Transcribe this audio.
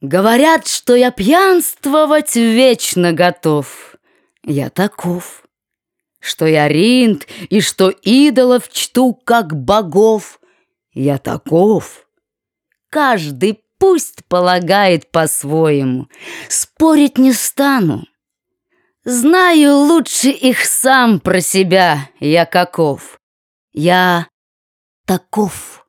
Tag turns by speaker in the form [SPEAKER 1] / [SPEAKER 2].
[SPEAKER 1] Говорят, что я пьянствовать вечно готов. Я таков. Что я ринд и что идолов чту, как богов. Я таков. Каждый пусть полагает по-своему. Спорить не стану. Знаю лучше их сам про себя, я каков. Я таков.